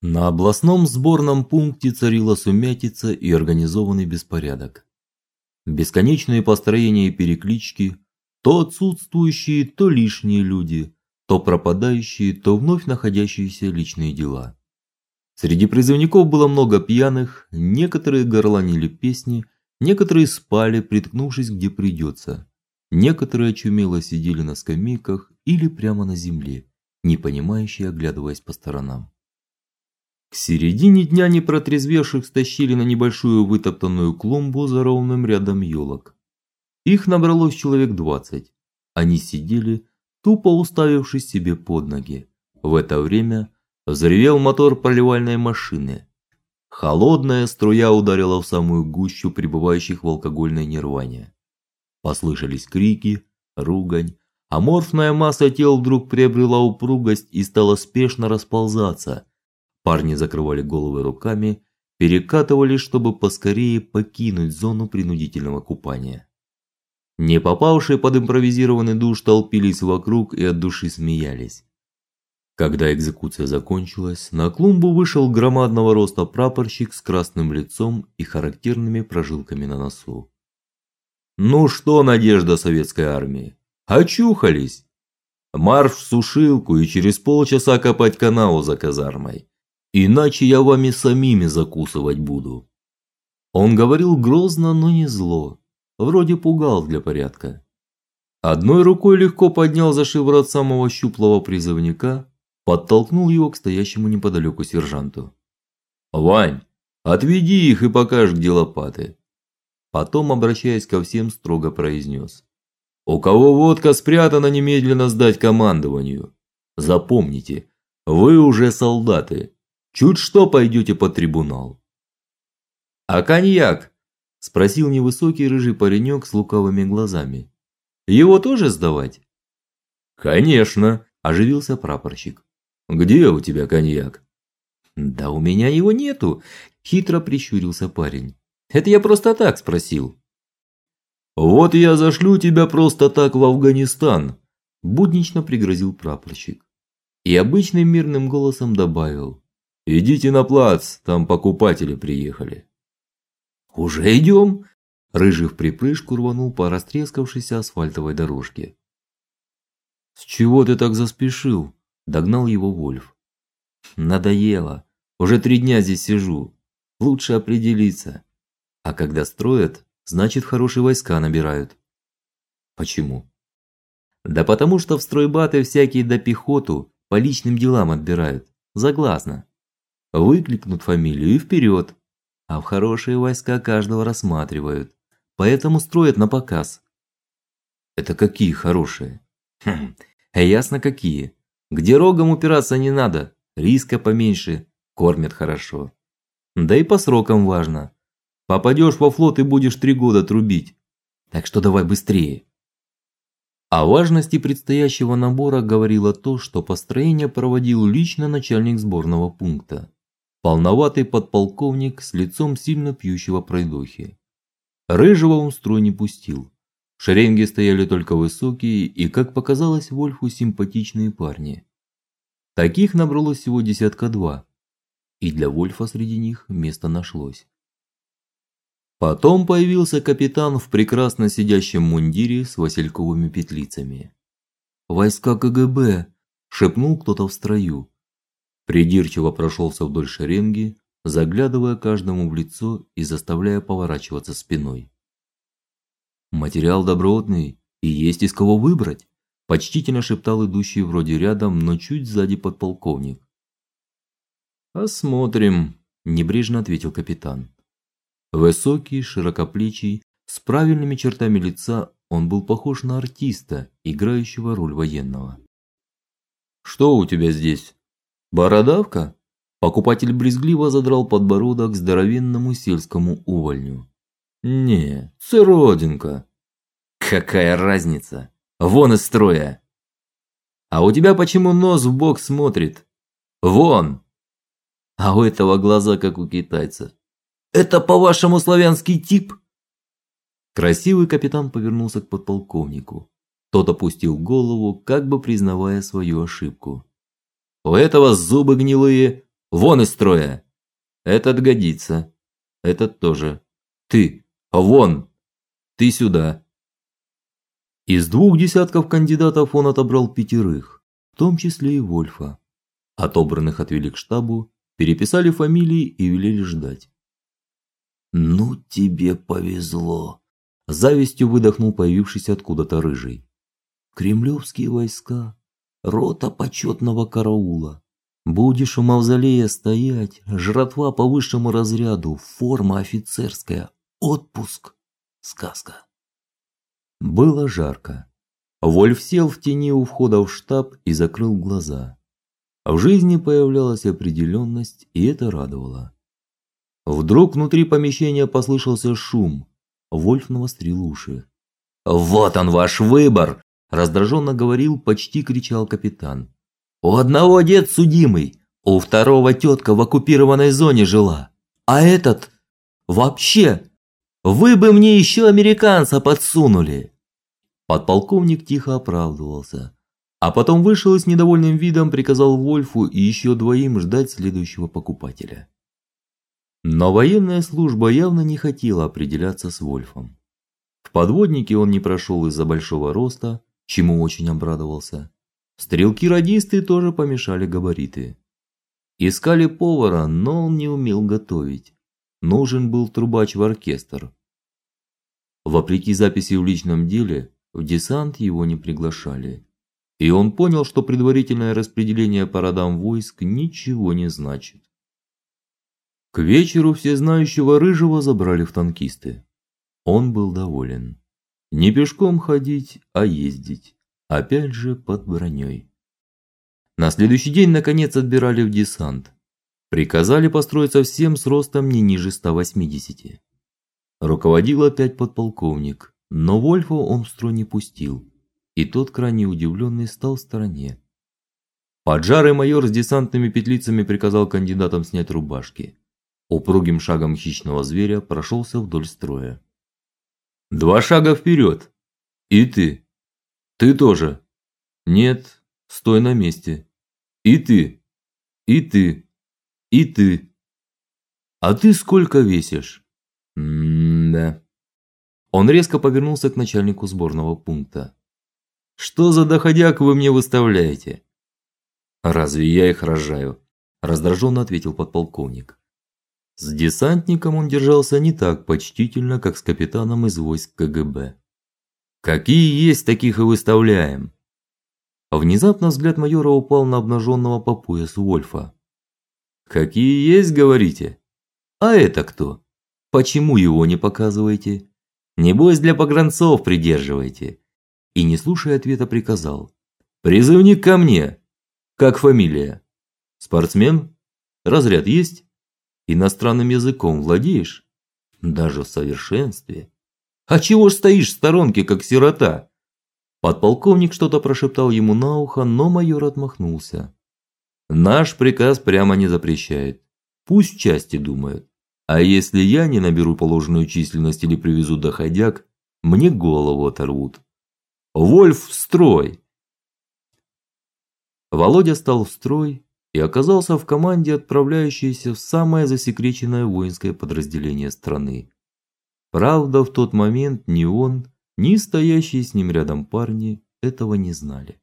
На областном сборном пункте царила сумятица и организованный беспорядок. Бесконечные построения и переклички, то отсутствующие, то лишние люди, то пропадающие, то вновь находящиеся личные дела. Среди призывников было много пьяных, некоторые горланили песни, некоторые спали, приткнувшись где придется. Некоторые очумело сидели на скамейках или прямо на земле, не понимающие, оглядываясь по сторонам. К середине дня непротрезвевших стащили на небольшую вытоптанную клумбу за ровным рядом елок. Их набралось человек двадцать. Они сидели, тупо уставившись себе под ноги. В это время взревел мотор поливальной машины. Холодная струя ударила в самую гущу пребывающих в алкогольной нирване. Послышались крики, ругань. Аморфная масса тел вдруг приобрела упругость и стала спешно расползаться Парни закрывали головы руками, перекатывались, чтобы поскорее покинуть зону принудительного купания. Не попавшие под импровизированный душ толпились вокруг и от души смеялись. Когда экзекуция закончилась, на клумбу вышел громадного роста прапорщик с красным лицом и характерными прожилками на носу. Ну что, надежда советской армии? Очухались. Марш в сушилку и через полчаса копать канаву за казармой. Иначе я вами самими закусывать буду. Он говорил грозно, но не зло, вроде пугал для порядка. Одной рукой легко поднял за шиворот самого щуплого призывника, подтолкнул его к стоящему неподалеку сержанту. Вань, отведи их и покажь, где лопаты. Потом, обращаясь ко всем, строго произнес. У кого водка спрятана, немедленно сдать командованию. Запомните, вы уже солдаты. Чуть что пойдете под трибунал. А коньяк? спросил невысокий рыжий паренек с лукавыми глазами. Его тоже сдавать? Конечно, оживился прапорщик. Где у тебя коньяк? Да у меня его нету, хитро прищурился парень. Это я просто так спросил. Вот я зашлю тебя просто так в Афганистан, буднично пригрозил прапорщик. И обычным мирным голосом добавил: Идите на плац, там покупатели приехали. Уже идем?» Рыжий в припрыжку рванул по растрескавшейся асфальтовой дорожке. С чего ты так заспешил? догнал его Вольф. Надоело. Уже три дня здесь сижу. Лучше определиться. А когда строят, значит, хорошие войска набирают. Почему? Да потому что в стройбаты всякие до пехоту по личным делам отбирают. Заглазно. Выкликнут фамилию и вперед. А в хорошие войска каждого рассматривают, поэтому строят на показ. Это какие хорошие? Хм, а ясно какие. Где рогом упираться не надо, риска поменьше, кормят хорошо. Да и по срокам важно. Попадешь во флот и будешь три года трубить. Так что давай быстрее. О важности предстоящего набора говорило то, что построение проводил лично начальник сборного пункта полноватый подполковник с лицом сильно пьющего пройдохи. Рыжего он в строй не пустил. В шеренге стояли только высокие и, как показалось Вольфу, симпатичные парни. Таких набралось всего десятка два, и для Вольфа среди них место нашлось. Потом появился капитан в прекрасно сидящем мундире с васильковыми петлицами. "Войска КГБ", шепнул кто-то в строю. Придирчиво прошелся вдоль шеренги, заглядывая каждому в лицо и заставляя поворачиваться спиной. Материал добротный, и есть из кого выбрать, почтительно шептал идущий вроде рядом, но чуть сзади подполковник. Посмотрим, небрежно ответил капитан. Высокий, широкоплечий, с правильными чертами лица, он был похож на артиста, играющего роль военного. Что у тебя здесь? Бородавка? Покупатель брезгливо задрал подбородок здоровенному сельскому увольню. Не, циродинка. Какая разница? Вон из строя. А у тебя почему нос в бок смотрит? Вон. А у этого глаза как у китайца. Это по-вашему славянский тип? Красивый капитан повернулся к подполковнику. Тот опустил голову, как бы признавая свою ошибку. У этого зубы гнилые, Вон из строя. Этот годится. Этот тоже. Ты, вон. Ты сюда. Из двух десятков кандидатов он отобрал пятерых, в том числе и Вольфа. Отобранных отвели к штабу, переписали фамилии и велели ждать. Ну тебе повезло, завистью выдохнул появившийся откуда-то рыжий. Кремлевские войска, рота почетного караула. Будешь у мавзолея стоять, жратва по высшему разряду, форма офицерская, отпуск. Сказка. Было жарко. Вольф сел в тени у входа в штаб и закрыл глаза. В жизни появлялась определенность, и это радовало. Вдруг внутри помещения послышался шум. Вольф навострил уши. "Вот он ваш выбор", раздраженно говорил, почти кричал капитан. У одного дед судимый, у второго тетка в оккупированной зоне жила. А этот вообще вы бы мне еще американца подсунули. Подполковник тихо оправдывался, а потом вышел и с недовольным видом приказал Вольфу и еще двоим ждать следующего покупателя. Но военная служба явно не хотела определяться с Вольфом. В подводнике он не прошел из-за большого роста, чему очень обрадовался. Стрелки-радисты тоже помешали габариты. Искали повара, но он не умел готовить. Нужен был трубач в оркестр. Вопреки записи в личном деле, в десант его не приглашали. И он понял, что предварительное распределение по родам войск ничего не значит. К вечеру всезнающего рыжего забрали в танкисты. Он был доволен. Не пешком ходить, а ездить опять же под броней. На следующий день наконец отбирали в десант. Приказали построиться всем с ростом не ниже 180. Руководил опять подполковник, но Вольфа он в строй не пустил, и тот крайне удивленный стал в стороне. Поджарый майор с десантными петлицами приказал кандидатам снять рубашки. Упругим шагом хищного зверя прошелся вдоль строя. Два шага вперед. И ты, ты тоже. Нет, стой на месте. И ты. И ты. И ты. А ты сколько весишь? М-да. Он резко повернулся к начальнику сборного пункта. Что за доходяг вы мне выставляете? Разве я их рожаю? раздраженно ответил подполковник. С десантником он держался не так почтительно, как с капитаном из войск КГБ. Какие есть, таких и выставляем. Внезапно взгляд майора упал на обнаженного по поясу Вольфа. Какие есть, говорите? А это кто? Почему его не показываете? Небось для погранцов придерживаете. И не слушая ответа приказал: "Призывник ко мне. Как фамилия? Спортсмен? Разряд есть? Иностранным языком владеешь? Даже в совершенстве?" А чего ж стоишь в сторонке, как сирота? Подполковник что-то прошептал ему на ухо, но майор отмахнулся. Наш приказ прямо не запрещает. Пусть части думают. А если я не наберу положенную численность или привезу доходяг, мне голову оторвут. Вольф в строй. Володя стал в строй и оказался в команде, отправляющейся в самое засекреченное воинское подразделение страны. Правда, в тот момент ни он, ни стоящие с ним рядом парни этого не знали.